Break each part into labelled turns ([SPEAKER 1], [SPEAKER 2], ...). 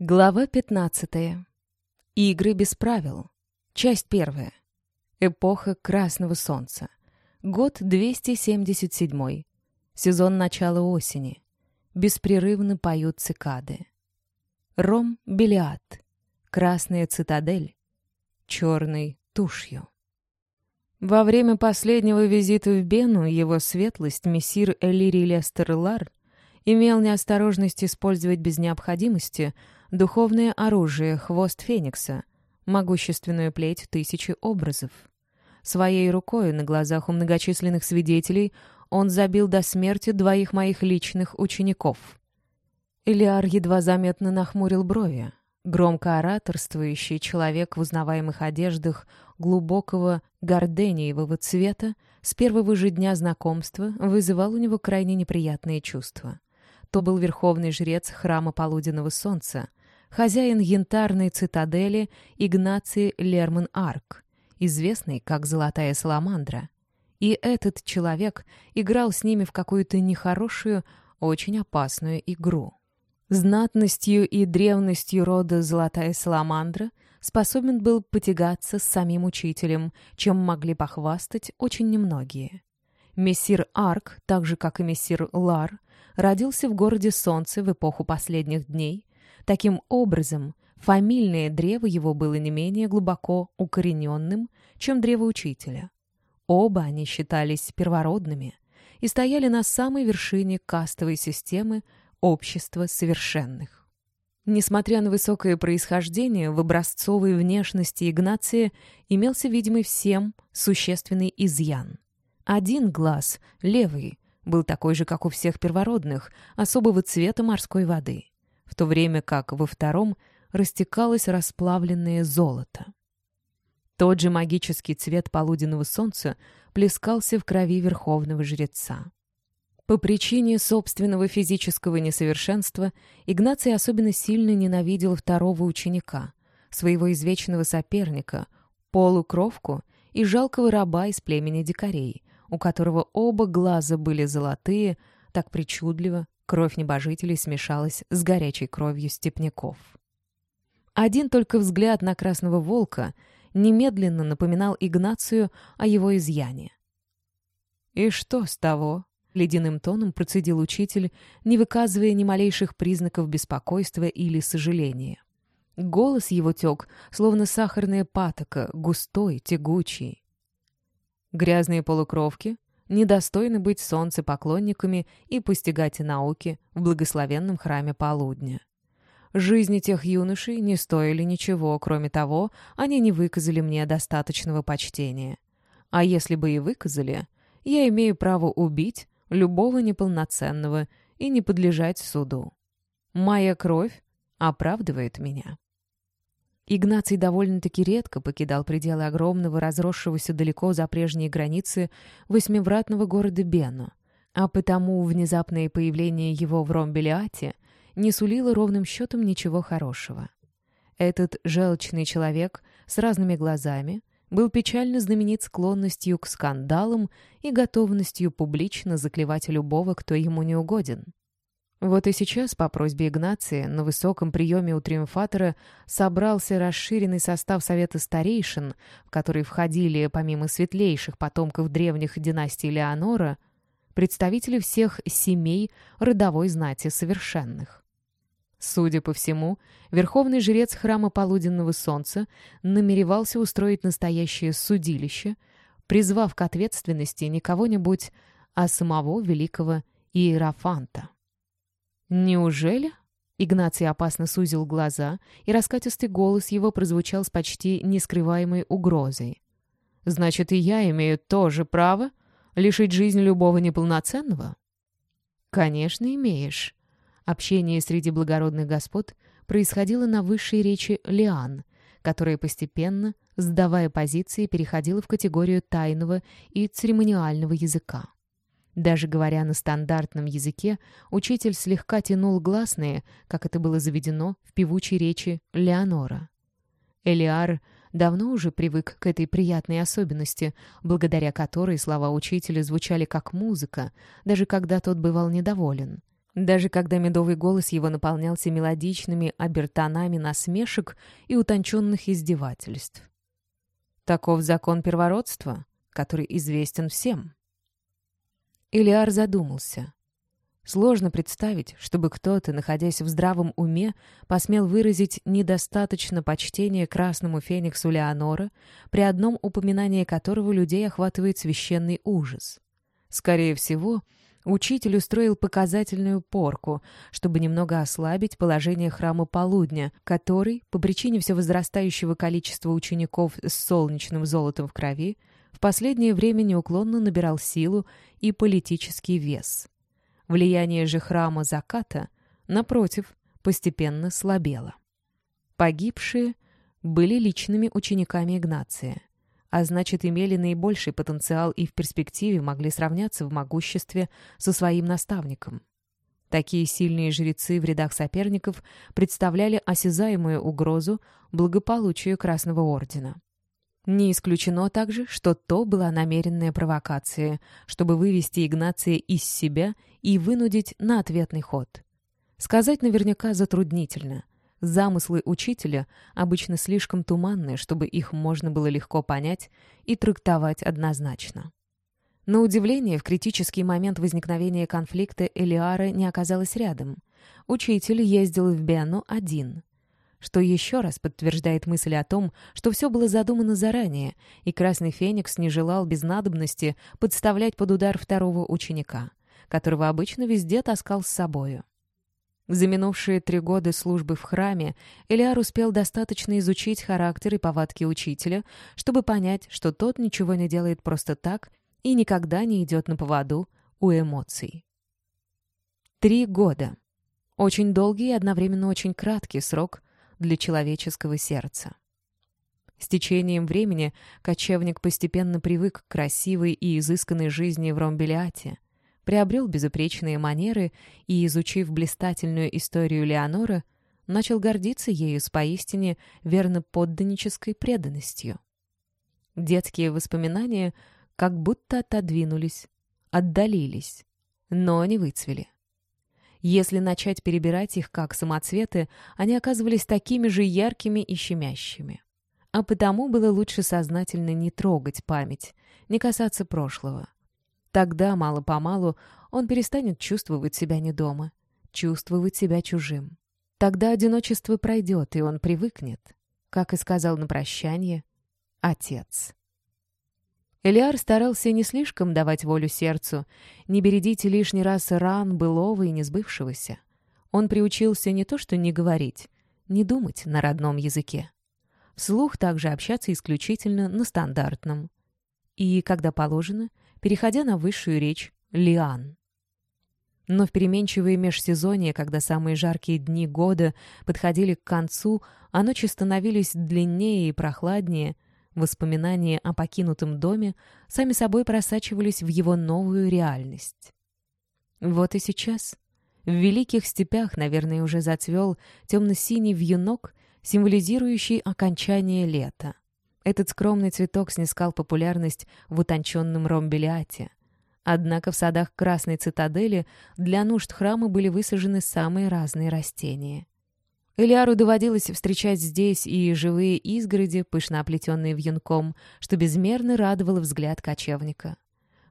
[SPEAKER 1] Глава 15. Игры без правил. Часть первая. Эпоха Красного Солнца. Год 277. Сезон начала осени. Беспрерывно поют цикады. Ром Белиад. Красная цитадель. Черный тушью. Во время последнего визита в Бену его светлость, мессир Элири Лестер Лар, имел неосторожность использовать без необходимости – Духовное оружие — хвост Феникса, могущественную плеть тысячи образов. Своей рукой на глазах у многочисленных свидетелей он забил до смерти двоих моих личных учеников. Илиар едва заметно нахмурил брови. Громко ораторствующий человек в узнаваемых одеждах глубокого гордениевого цвета с первого же дня знакомства вызывал у него крайне неприятные чувства. То был верховный жрец храма полуденного солнца, хозяин янтарной цитадели Игнаций Лерман-Арк, известный как «Золотая саламандра». И этот человек играл с ними в какую-то нехорошую, очень опасную игру. Знатностью и древностью рода «Золотая саламандра» способен был потягаться с самим учителем, чем могли похвастать очень немногие. Мессир Арк, так же как и мессир Лар, родился в городе Солнце в эпоху последних дней Таким образом, фамильное древо его было не менее глубоко укорененным, чем древо учителя. Оба они считались первородными и стояли на самой вершине кастовой системы общества совершенных. Несмотря на высокое происхождение, в образцовой внешности Игнация имелся видимый всем существенный изъян. Один глаз, левый, был такой же, как у всех первородных, особого цвета морской воды в то время как во втором растекалось расплавленное золото. Тот же магический цвет полуденного солнца плескался в крови верховного жреца. По причине собственного физического несовершенства Игнаций особенно сильно ненавидел второго ученика, своего извечного соперника, полукровку и жалкого раба из племени дикарей, у которого оба глаза были золотые, так причудливо, Кровь небожителей смешалась с горячей кровью степняков. Один только взгляд на красного волка немедленно напоминал Игнацию о его изъяне. «И что с того?» — ледяным тоном процедил учитель, не выказывая ни малейших признаков беспокойства или сожаления. Голос его тек, словно сахарная патока, густой, тягучий. Грязные полукровки недостойны быть солнцепоклонниками и постигать науки в благословенном храме полудня. Жизни тех юношей не стоили ничего, кроме того, они не выказали мне достаточного почтения. А если бы и выказали, я имею право убить любого неполноценного и не подлежать суду. Моя кровь оправдывает меня. Игнаций довольно-таки редко покидал пределы огромного, разросшегося далеко за прежние границы восьмивратного города Бено, а потому внезапное появление его в Ромбелиате не сулило ровным счетом ничего хорошего. Этот желчный человек с разными глазами был печально знаменит склонностью к скандалам и готовностью публично заклевать любого, кто ему не угоден. Вот и сейчас, по просьбе Игнации, на высоком приеме у Триумфатора собрался расширенный состав Совета Старейшин, в который входили, помимо светлейших потомков древних династий Леонора, представители всех семей родовой знати совершенных. Судя по всему, верховный жрец храма Полуденного Солнца намеревался устроить настоящее судилище, призвав к ответственности не кого-нибудь, а самого великого Иерофанта. «Неужели?» Игнаций опасно сузил глаза, и раскатистый голос его прозвучал с почти нескрываемой угрозой. «Значит, и я имею то же право лишить жизнь любого неполноценного?» «Конечно, имеешь». Общение среди благородных господ происходило на высшей речи Лиан, которая постепенно, сдавая позиции, переходила в категорию тайного и церемониального языка. Даже говоря на стандартном языке, учитель слегка тянул гласные, как это было заведено в певучей речи Леонора. Элиар давно уже привык к этой приятной особенности, благодаря которой слова учителя звучали как музыка, даже когда тот бывал недоволен. даже когда медовый голос его наполнялся мелодичными обертонами насмешек и утонченных издевательств. Таков закон первородства, который известен всем. Илиар задумался. Сложно представить, чтобы кто-то, находясь в здравом уме, посмел выразить недостаточно почтения красному фениксу Леонора, при одном упоминании которого людей охватывает священный ужас. Скорее всего, Учитель устроил показательную порку, чтобы немного ослабить положение храма полудня, который, по причине все возрастающего количества учеников с солнечным золотом в крови, в последнее время неуклонно набирал силу и политический вес. Влияние же храма заката, напротив, постепенно слабело. Погибшие были личными учениками Игнация а значит, имели наибольший потенциал и в перспективе могли сравняться в могуществе со своим наставником. Такие сильные жрецы в рядах соперников представляли осязаемую угрозу благополучию Красного Ордена. Не исключено также, что то была намеренная провокация, чтобы вывести Игнация из себя и вынудить на ответный ход. Сказать наверняка затруднительно — Замыслы учителя обычно слишком туманные, чтобы их можно было легко понять и трактовать однозначно. На удивление, в критический момент возникновения конфликта Элиара не оказалась рядом. Учитель ездил в Бену один. Что еще раз подтверждает мысль о том, что все было задумано заранее, и Красный Феникс не желал без надобности подставлять под удар второго ученика, которого обычно везде таскал с собою. За минувшие три года службы в храме Элиар успел достаточно изучить характер и повадки учителя, чтобы понять, что тот ничего не делает просто так и никогда не идет на поводу у эмоций. Три года. Очень долгий и одновременно очень краткий срок для человеческого сердца. С течением времени кочевник постепенно привык к красивой и изысканной жизни в Ромбелиате — приобрел безупречные манеры и, изучив блистательную историю Леонора, начал гордиться ею с поистине верно-подданнической преданностью. Детские воспоминания как будто отодвинулись, отдалились, но не выцвели. Если начать перебирать их как самоцветы, они оказывались такими же яркими и щемящими. А потому было лучше сознательно не трогать память, не касаться прошлого. Тогда, мало-помалу, он перестанет чувствовать себя не дома, чувствовать себя чужим. Тогда одиночество пройдет, и он привыкнет, как и сказал на прощание отец. Элиар старался не слишком давать волю сердцу, не бередите лишний раз ран былого и несбывшегося. Он приучился не то что не говорить, не думать на родном языке. Вслух также общаться исключительно на стандартном. И, когда положено, переходя на высшую речь «лиан». Но в переменчивые межсезонья, когда самые жаркие дни года подходили к концу, а ночи становились длиннее и прохладнее, воспоминания о покинутом доме сами собой просачивались в его новую реальность. Вот и сейчас. В великих степях, наверное, уже зацвел темно-синий вьюнок, символизирующий окончание лета. Этот скромный цветок снискал популярность в утонченном ромбелиате. Однако в садах Красной Цитадели для нужд храма были высажены самые разные растения. Элиару доводилось встречать здесь и живые изгороди, пышно оплетенные вьюнком, что безмерно радовало взгляд кочевника.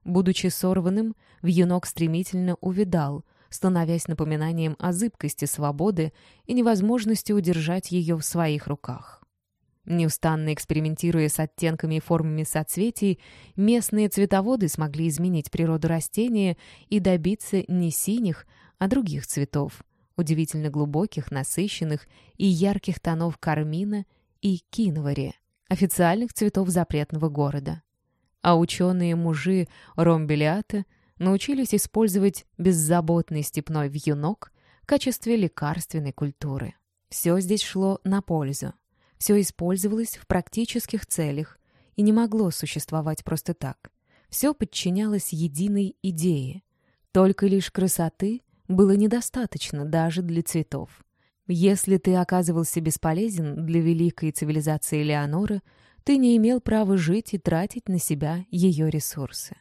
[SPEAKER 1] Будучи сорванным, вьюнок стремительно увидал, становясь напоминанием о зыбкости свободы и невозможности удержать ее в своих руках. Неустанно экспериментируя с оттенками и формами соцветий, местные цветоводы смогли изменить природу растения и добиться не синих, а других цветов, удивительно глубоких, насыщенных и ярких тонов кармина и киновари, официальных цветов запретного города. А ученые-мужи Ромбелиата научились использовать беззаботный степной вьюнок в качестве лекарственной культуры. Все здесь шло на пользу. Все использовалось в практических целях и не могло существовать просто так. Все подчинялось единой идее. Только лишь красоты было недостаточно даже для цветов. Если ты оказывался бесполезен для великой цивилизации Леонора, ты не имел права жить и тратить на себя ее ресурсы.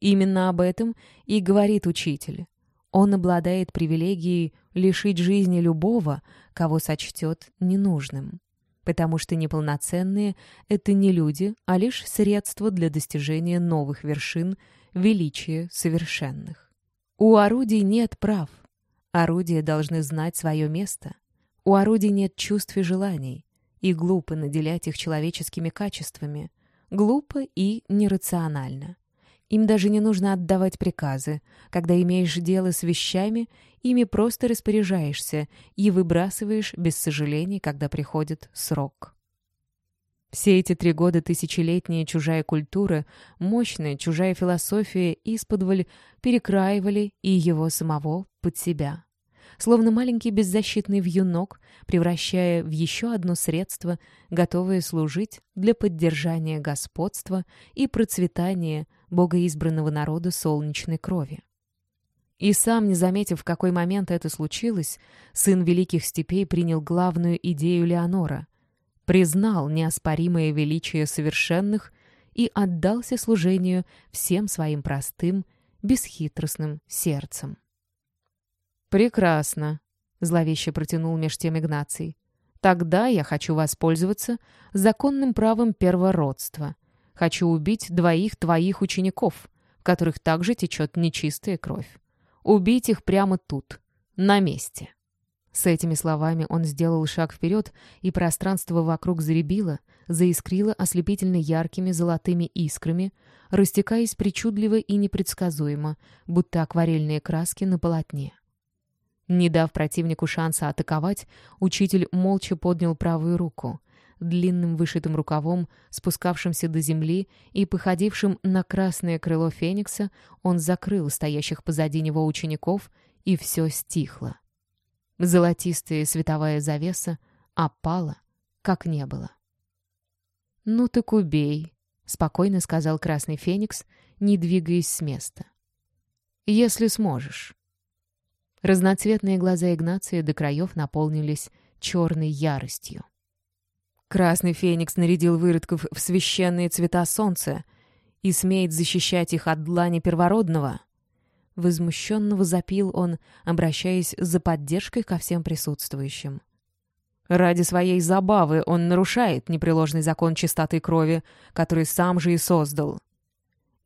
[SPEAKER 1] Именно об этом и говорит учитель. Он обладает привилегией лишить жизни любого, кого сочтет ненужным. Потому что неполноценные — это не люди, а лишь средства для достижения новых вершин величия совершенных. У орудий нет прав. Орудия должны знать свое место. У орудий нет чувств и желаний, и глупо наделять их человеческими качествами. Глупо и нерационально. Им даже не нужно отдавать приказы. Когда имеешь дело с вещами, ими просто распоряжаешься и выбрасываешь без сожалений, когда приходит срок. Все эти три года тысячелетняя чужая культура, мощная чужая философия исподволь перекраивали и его самого под себя. Словно маленький беззащитный вьюнок, превращая в еще одно средство, готовое служить для поддержания господства и процветания богоизбранного народа солнечной крови. И сам, не заметив, в какой момент это случилось, сын великих степей принял главную идею Леонора, признал неоспоримое величие совершенных и отдался служению всем своим простым, бесхитростным сердцем. «Прекрасно», — зловеще протянул меж тем Игнаций. «Тогда я хочу воспользоваться законным правом первородства, Хочу убить двоих твоих учеников, в которых также течет нечистая кровь. Убить их прямо тут, на месте». С этими словами он сделал шаг вперед, и пространство вокруг заребило, заискрило ослепительно яркими золотыми искрами, растекаясь причудливо и непредсказуемо, будто акварельные краски на полотне. Не дав противнику шанса атаковать, учитель молча поднял правую руку длинным вышитым рукавом, спускавшимся до земли и походившим на красное крыло феникса, он закрыл стоящих позади него учеников, и все стихло. Золотистая световая завеса опала, как не было. «Ну так убей», — спокойно сказал красный феникс, не двигаясь с места. «Если сможешь». Разноцветные глаза Игнация до краев наполнились черной яростью. Красный феникс нарядил выродков в священные цвета солнца и смеет защищать их от длани первородного. Возмущенного запил он, обращаясь за поддержкой ко всем присутствующим. Ради своей забавы он нарушает непреложный закон чистоты крови, который сам же и создал.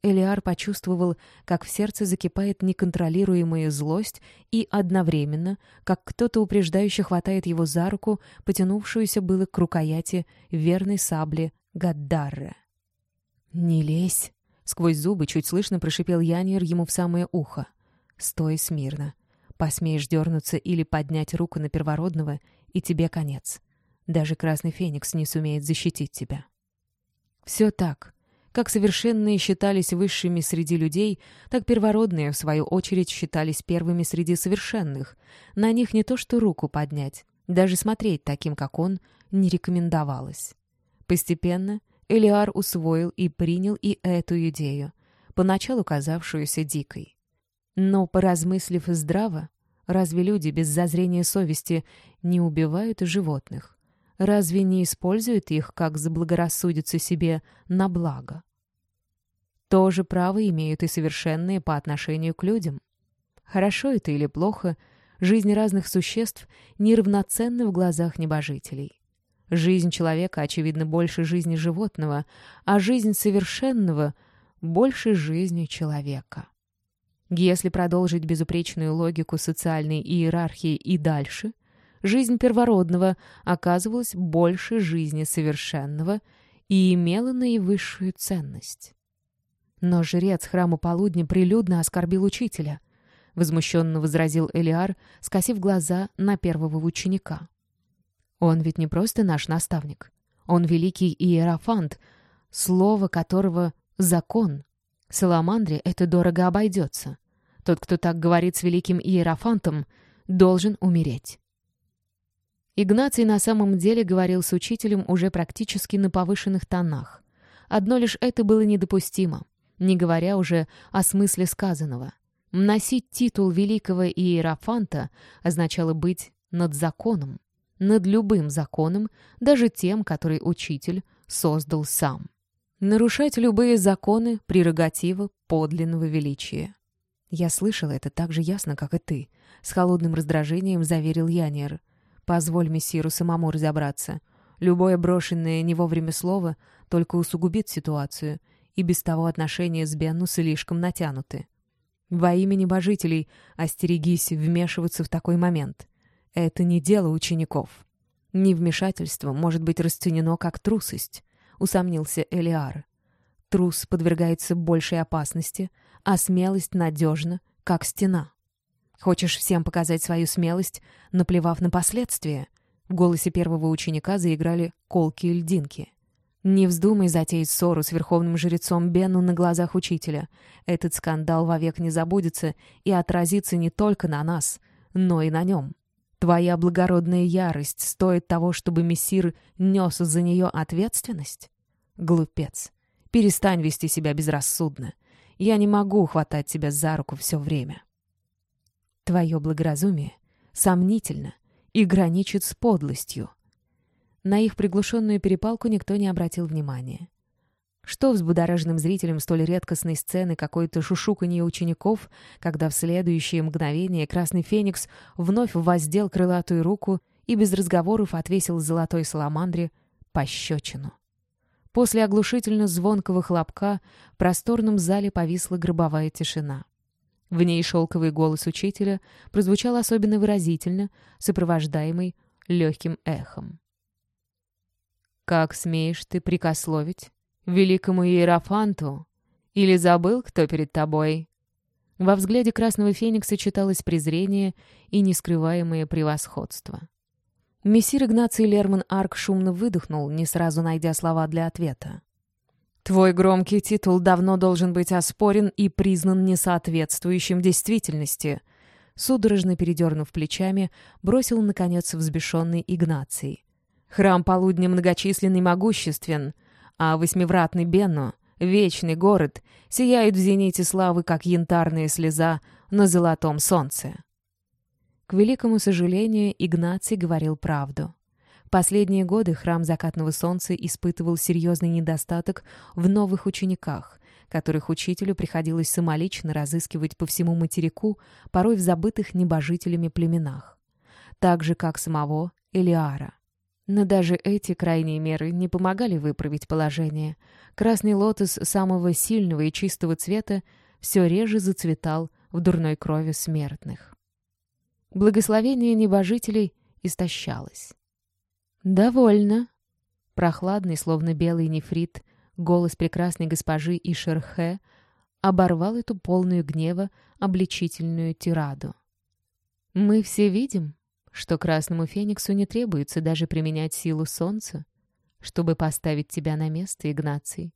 [SPEAKER 1] Элиар почувствовал, как в сердце закипает неконтролируемая злость и одновременно, как кто-то упреждающе хватает его за руку, потянувшуюся было к рукояти верной сабли Гаддарра. «Не лезь!» — сквозь зубы чуть слышно прошипел Янир ему в самое ухо. «Стой смирно. Посмеешь дернуться или поднять руку на первородного, и тебе конец. Даже Красный Феникс не сумеет защитить тебя». «Все так», как совершенные считались высшими среди людей, так первородные, в свою очередь, считались первыми среди совершенных. На них не то что руку поднять, даже смотреть таким, как он, не рекомендовалось. Постепенно Элиар усвоил и принял и эту идею, поначалу казавшуюся дикой. Но, поразмыслив здраво, разве люди без зазрения совести не убивают животных? Разве не используют их, как заблагорассудится себе, на благо? То же право имеют и совершенные по отношению к людям. Хорошо это или плохо, жизнь разных существ неравноценна в глазах небожителей. Жизнь человека, очевидно, больше жизни животного, а жизнь совершенного — больше жизни человека. Если продолжить безупречную логику социальной иерархии и дальше, жизнь первородного оказывалась больше жизни совершенного и имела наивысшую ценность. Но жрец храма полудня прилюдно оскорбил учителя. Возмущенно возразил Элиар, скосив глаза на первого ученика. Он ведь не просто наш наставник. Он великий иерофант, слово которого — закон. Саламандре это дорого обойдется. Тот, кто так говорит с великим иерофантом, должен умереть. Игнаций на самом деле говорил с учителем уже практически на повышенных тонах. Одно лишь это было недопустимо не говоря уже о смысле сказанного. Носить титул великого иерофанта означало быть над законом, над любым законом, даже тем, который учитель создал сам. Нарушать любые законы — прерогатива подлинного величия. «Я слышала это так же ясно, как и ты», — с холодным раздражением заверил Янер. «Позволь мессиру самому разобраться. Любое брошенное не вовремя слово только усугубит ситуацию, и без того отношения с Бенну слишком натянуты. Во имя небожителей остерегись вмешиваться в такой момент. Это не дело учеников. Невмешательство может быть расценено как трусость, усомнился Элиар. Трус подвергается большей опасности, а смелость надежна, как стена. Хочешь всем показать свою смелость, наплевав на последствия? В голосе первого ученика заиграли колки и льдинки. Не вздумай затеять ссору с верховным жрецом Бену на глазах учителя. Этот скандал вовек не забудется и отразится не только на нас, но и на нем. Твоя благородная ярость стоит того, чтобы мессир нес за нее ответственность? Глупец. Перестань вести себя безрассудно. Я не могу хватать тебя за руку все время. Твое благоразумие сомнительно и граничит с подлостью. На их приглушенную перепалку никто не обратил внимания. Что взбудораженным зрителям столь редкостной сцены какое-то шушуканье учеников, когда в следующее мгновение Красный Феникс вновь воздел крылатую руку и без разговоров отвесил золотой саламандре пощечину. После оглушительно звонкого хлопка в просторном зале повисла гробовая тишина. В ней шелковый голос учителя прозвучал особенно выразительно, сопровождаемый легким эхом. «Как смеешь ты прикословить великому Иерофанту? Или забыл, кто перед тобой?» Во взгляде Красного Феникса читалось презрение и нескрываемое превосходство. Мессир Игнаций Лерман Арк шумно выдохнул, не сразу найдя слова для ответа. «Твой громкий титул давно должен быть оспорен и признан несоответствующим действительности», судорожно передернув плечами, бросил, наконец, взбешенный Игнаций. Храм полудня многочисленный могуществен, а восьмивратный Бенно, вечный город, сияет в зените славы, как янтарная слеза на золотом солнце. К великому сожалению, Игнаций говорил правду. Последние годы храм закатного солнца испытывал серьезный недостаток в новых учениках, которых учителю приходилось самолично разыскивать по всему материку, порой в забытых небожителями племенах. Так же, как самого Элиара. Но даже эти крайние меры не помогали выправить положение. Красный лотос самого сильного и чистого цвета все реже зацветал в дурной крови смертных. Благословение небожителей истощалось. «Довольно!» Прохладный, словно белый нефрит, голос прекрасной госпожи Ишерхе оборвал эту полную гнева обличительную тираду. «Мы все видим, что Красному Фениксу не требуется даже применять силу солнца, чтобы поставить тебя на место, Игнаций.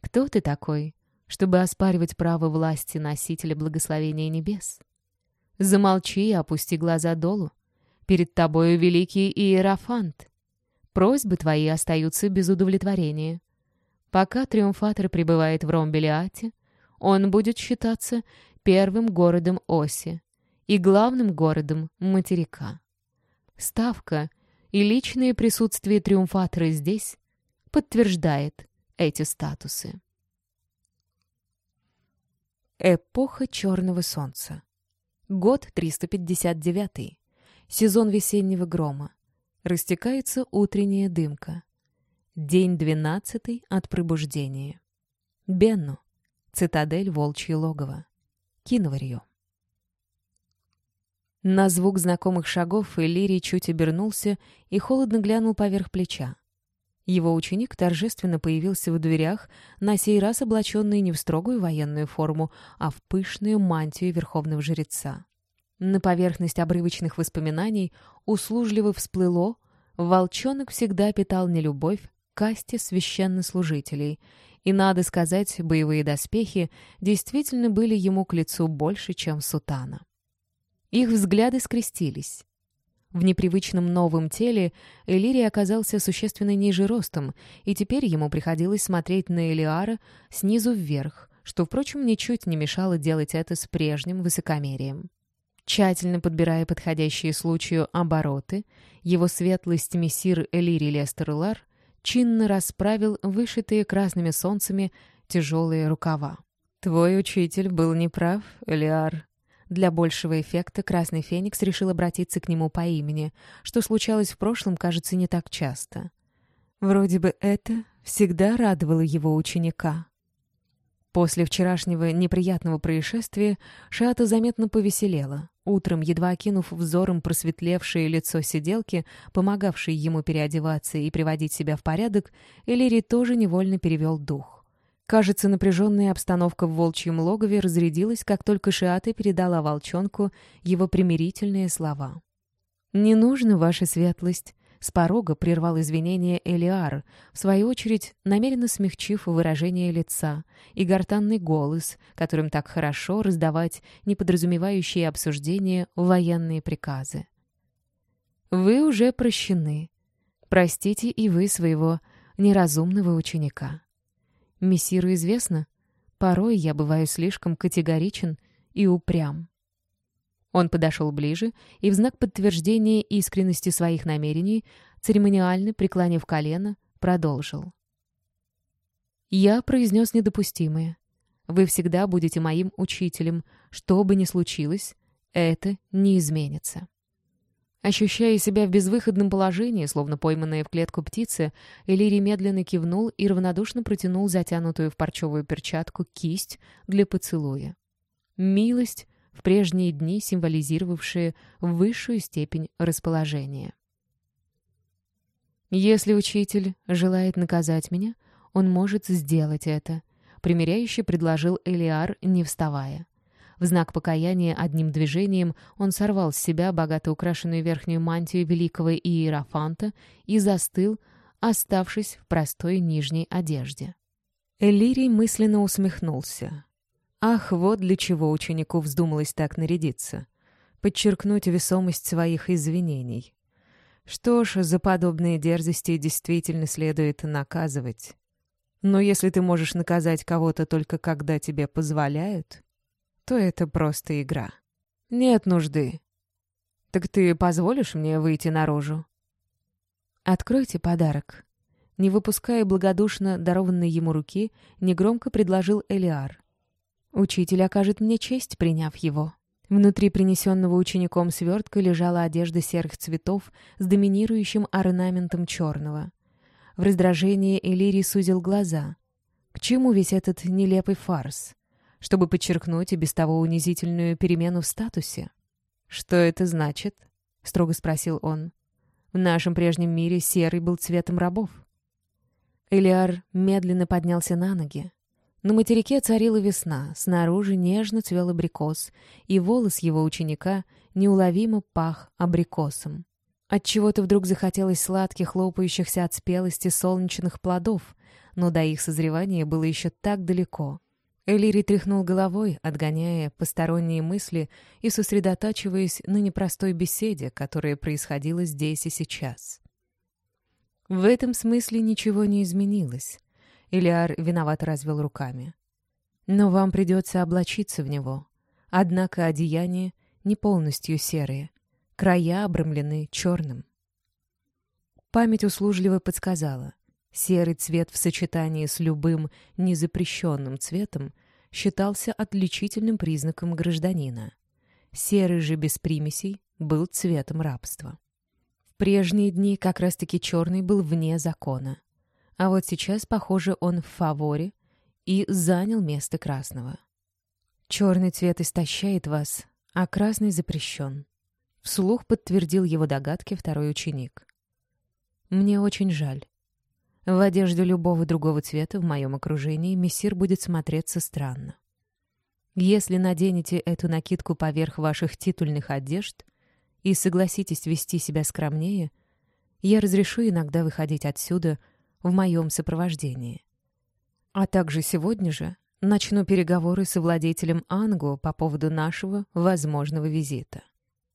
[SPEAKER 1] Кто ты такой, чтобы оспаривать право власти носителя благословения небес? Замолчи и опусти глаза долу. Перед тобою великий Иерофант. Просьбы твои остаются без удовлетворения. Пока триумфатор пребывает в Ромбелиате, он будет считаться первым городом Оси, и главным городом материка. Ставка и личное присутствие триумфатора здесь подтверждает эти статусы. Эпоха Черного Солнца. Год 359. Сезон весеннего грома. Растекается утренняя дымка. День 12 от пробуждения. Бенну. Цитадель Волчье логово. Киноварье. На звук знакомых шагов Иллирий чуть обернулся и холодно глянул поверх плеча. Его ученик торжественно появился в дверях, на сей раз облаченный не в строгую военную форму, а в пышную мантию верховного жреца. На поверхность обрывочных воспоминаний услужливо всплыло, волчонок всегда питал нелюбовь к касте священнослужителей, и, надо сказать, боевые доспехи действительно были ему к лицу больше, чем сутана. Их взгляды скрестились. В непривычном новом теле Элирий оказался существенно ниже ростом, и теперь ему приходилось смотреть на Элиара снизу вверх, что, впрочем, ничуть не мешало делать это с прежним высокомерием. Тщательно подбирая подходящие случаю обороты, его светлость мессир Элирий Лестерлар чинно расправил вышитые красными солнцами тяжелые рукава. «Твой учитель был неправ, Элиар». Для большего эффекта Красный Феникс решил обратиться к нему по имени, что случалось в прошлом, кажется, не так часто. Вроде бы это всегда радовало его ученика. После вчерашнего неприятного происшествия Шата заметно повеселела. Утром, едва окинув взором просветлевшее лицо сиделки, помогавшей ему переодеваться и приводить себя в порядок, Элири тоже невольно перевел дух. Кажется, напряженная обстановка в волчьем логове разрядилась, как только Шиата передала волчонку его примирительные слова. «Не нужно, ваша светлость. С порога прервал извинения Элиар, в свою очередь намеренно смягчив выражение лица и гортанный голос, которым так хорошо раздавать неподразумевающие обсуждения военные приказы. «Вы уже прощены. Простите и вы своего неразумного ученика. Мессиру известно, порой я бываю слишком категоричен и упрям. Он подошел ближе и в знак подтверждения искренности своих намерений, церемониально преклонив колено, продолжил. «Я произнес недопустимое. Вы всегда будете моим учителем. Что бы ни случилось, это не изменится». Ощущая себя в безвыходном положении, словно пойманная в клетку птица, Элири медленно кивнул и равнодушно протянул затянутую в парчевую перчатку кисть для поцелуя. Милость в прежние дни символизировавшие высшую степень расположения. «Если учитель желает наказать меня, он может сделать это», — примиряюще предложил Элиар, не вставая. В знак покаяния одним движением он сорвал с себя богато украшенную верхнюю мантию великого Иерофанта и застыл, оставшись в простой нижней одежде. Элирий мысленно усмехнулся. Ах, вот для чего ученику вздумалось так нарядиться. Подчеркнуть весомость своих извинений. Что ж, за подобные дерзости действительно следует наказывать. Но если ты можешь наказать кого-то только когда тебе позволяют, то это просто игра. Нет нужды. Так ты позволишь мне выйти наружу? Откройте подарок. Не выпуская благодушно дарованной ему руки, негромко предложил Элиар. Учитель окажет мне честь, приняв его. Внутри принесенного учеником свертка лежала одежда серых цветов с доминирующим орнаментом черного. В раздражении Элирий сузил глаза. К чему весь этот нелепый фарс? Чтобы подчеркнуть и без того унизительную перемену в статусе? «Что это значит?» — строго спросил он. «В нашем прежнем мире серый был цветом рабов». Элиар медленно поднялся на ноги. На материке царила весна, снаружи нежно цвел абрикос, и волос его ученика неуловимо пах абрикосом. Отчего-то вдруг захотелось сладких, хлопающихся от спелости солнечных плодов, но до их созревания было еще так далеко. Элири тряхнул головой, отгоняя посторонние мысли и сосредотачиваясь на непростой беседе, которая происходила здесь и сейчас. В этом смысле ничего не изменилось. Илиар виновато развел руками. «Но вам придется облачиться в него. Однако одеяния не полностью серые, края обрамлены черным». Память услужливо подсказала. Серый цвет в сочетании с любым незапрещенным цветом считался отличительным признаком гражданина. Серый же без примесей был цветом рабства. В прежние дни как раз-таки черный был вне закона. А вот сейчас, похоже, он в фаворе и занял место красного. Черный цвет истощает вас, а красный запрещен. Вслух подтвердил его догадки второй ученик. Мне очень жаль. В одежде любого другого цвета в моем окружении мессир будет смотреться странно. Если наденете эту накидку поверх ваших титульных одежд и согласитесь вести себя скромнее, я разрешу иногда выходить отсюда — в моем сопровождении. А также сегодня же начну переговоры с владетелем Ангу по поводу нашего возможного визита.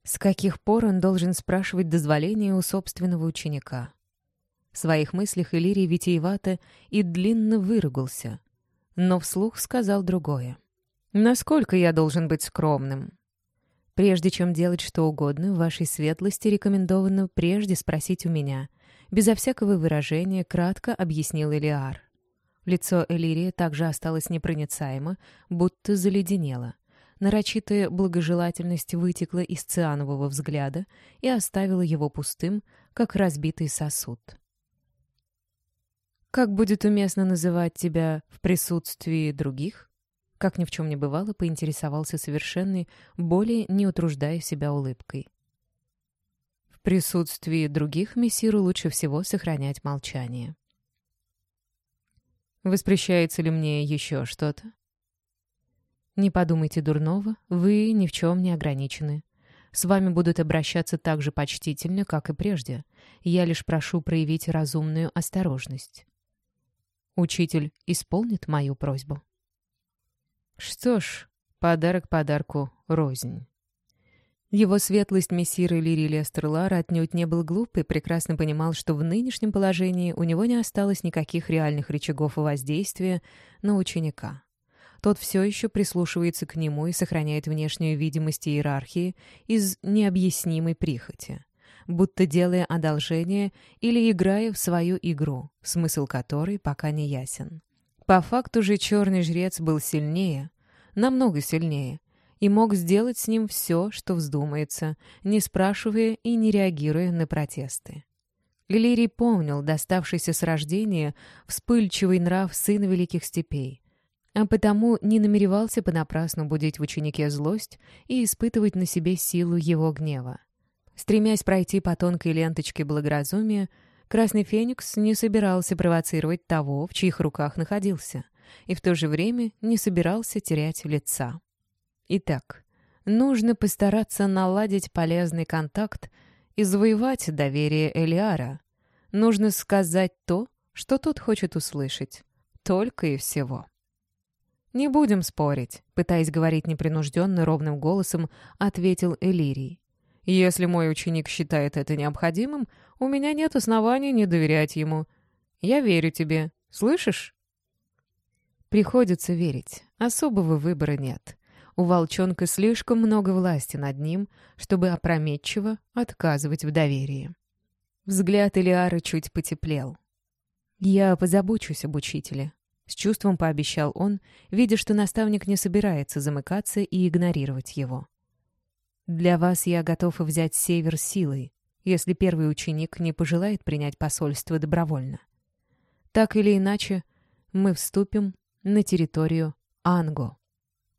[SPEAKER 1] С каких пор он должен спрашивать дозволения у собственного ученика? В своих мыслях Иллирий витиевато и длинно выругался, но вслух сказал другое. «Насколько я должен быть скромным?» Прежде чем делать что угодно, вашей светлости рекомендовано прежде спросить у меня, безо всякого выражения, кратко объяснил Элиар. Лицо Элирии также осталось непроницаемо, будто заледенело. Нарочитая благожелательность вытекла из цианового взгляда и оставила его пустым, как разбитый сосуд. «Как будет уместно называть тебя в присутствии других?» Как ни в чем не бывало, поинтересовался совершенный, более не утруждая себя улыбкой. В присутствии других мессиру лучше всего сохранять молчание. Воспрещается ли мне еще что-то? Не подумайте дурного, вы ни в чем не ограничены. С вами будут обращаться так же почтительно, как и прежде. Я лишь прошу проявить разумную осторожность. Учитель исполнит мою просьбу. Что ж, подарок подарку рознь. Его светлость мессира Лирилия Стерлара отнюдь не был глуп и прекрасно понимал, что в нынешнем положении у него не осталось никаких реальных рычагов воздействия на ученика. Тот все еще прислушивается к нему и сохраняет внешнюю видимость иерархии из необъяснимой прихоти, будто делая одолжение или играя в свою игру, смысл которой пока не ясен. По факту же черный жрец был сильнее, намного сильнее, и мог сделать с ним все, что вздумается, не спрашивая и не реагируя на протесты. Иллирий помнил доставшийся с рождения вспыльчивый нрав сына Великих Степей, а потому не намеревался понапрасну будить в ученике злость и испытывать на себе силу его гнева. Стремясь пройти по тонкой ленточке благоразумия, Красный Феникс не собирался провоцировать того, в чьих руках находился, и в то же время не собирался терять лица. Итак, нужно постараться наладить полезный контакт и завоевать доверие Элиара. Нужно сказать то, что тот хочет услышать. Только и всего. «Не будем спорить», — пытаясь говорить непринужденно, ровным голосом, ответил Элирий. Если мой ученик считает это необходимым, у меня нет оснований не доверять ему. Я верю тебе. Слышишь? Приходится верить. Особого выбора нет. У волчонка слишком много власти над ним, чтобы опрометчиво отказывать в доверии. Взгляд Элиары чуть потеплел. «Я позабочусь об учителе», — с чувством пообещал он, видя, что наставник не собирается замыкаться и игнорировать его. Для вас я готов взять север силой, если первый ученик не пожелает принять посольство добровольно. Так или иначе, мы вступим на территорию Анго.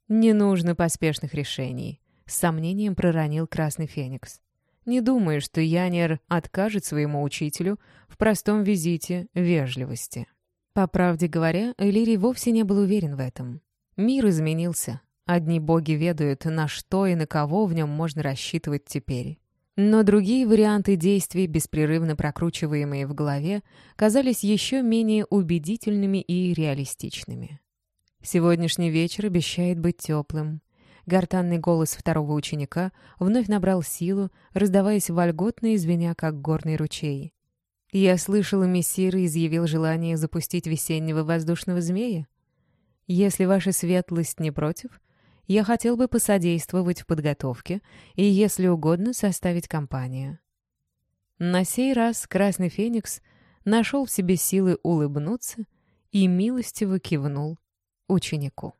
[SPEAKER 1] Не нужно поспешных решений, с сомнением проронил Красный Феникс. Не думаю, что Янер откажет своему учителю в простом визите вежливости. По правде говоря, Элирий вовсе не был уверен в этом. Мир изменился. Одни боги ведают, на что и на кого в нем можно рассчитывать теперь. Но другие варианты действий, беспрерывно прокручиваемые в голове, казались еще менее убедительными и реалистичными. Сегодняшний вечер обещает быть теплым. Гортанный голос второго ученика вновь набрал силу, раздаваясь вольготно и звеня, как горный ручей. «Я слышала, мессир изъявил желание запустить весеннего воздушного змея. Если ваша светлость не против, я хотел бы посодействовать в подготовке и, если угодно, составить компанию. На сей раз Красный Феникс нашел в себе силы улыбнуться и милостиво кивнул ученику.